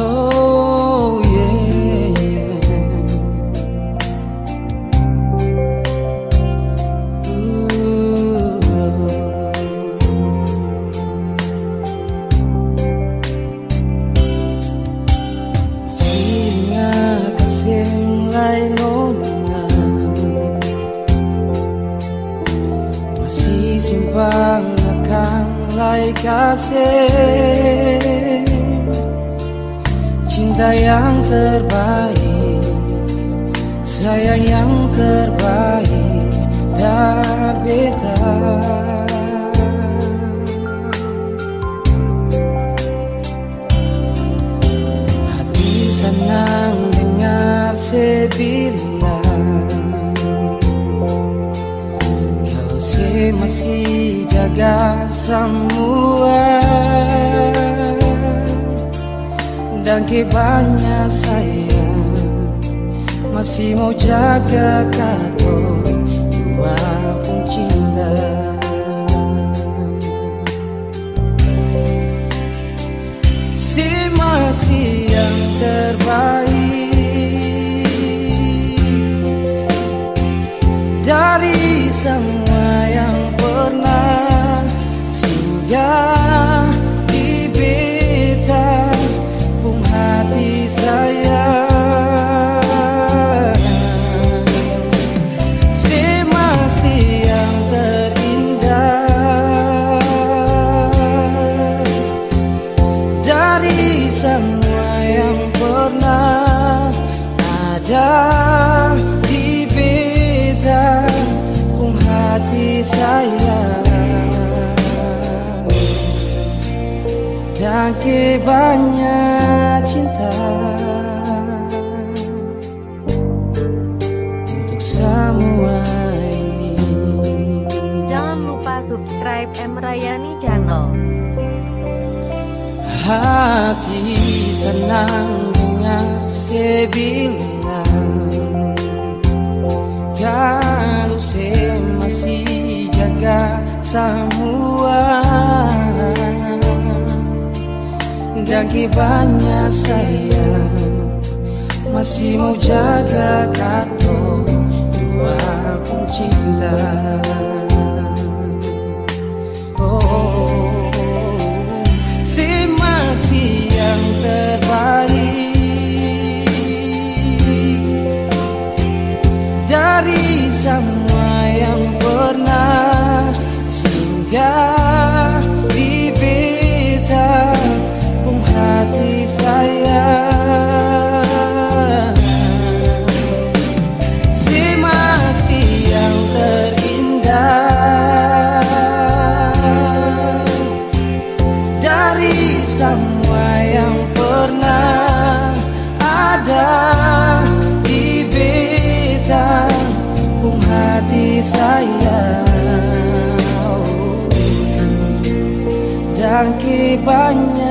Oh yeah. Ooh. Singa kasing lay nona Masisimpang na kang lay kasing Cinta yang terbaik Sayang yang terbaik Dan beta Hati senang dengar sebilang. Kalau saya masih jaga semua dan kebanyak saya masih mau jaga kato dua pun cinta. Si masih yang terbaik. Dari semua semua yang pernah ada di beta pung hati saya dan banyak cinta untuk semua ini. Jangan lupa subscribe M Rayani Channel. Hati senang dengar sebilang. Kalau saya masih jaga semua. Dan banyak saya Masih mau jaga kato Dua pun cinta semua yang pernah sudah diberita pun hati saya. Si masih yang terindah dari semua hati saya Dan kibanya.